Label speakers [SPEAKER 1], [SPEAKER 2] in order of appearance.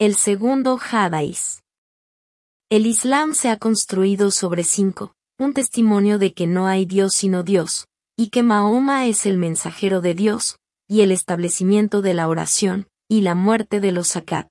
[SPEAKER 1] El segundo Hadais. El Islam se ha construido sobre cinco, un testimonio de que no hay Dios sino Dios, y que Mahoma es el mensajero de Dios, y el establecimiento de la oración, y la muerte de los zakat.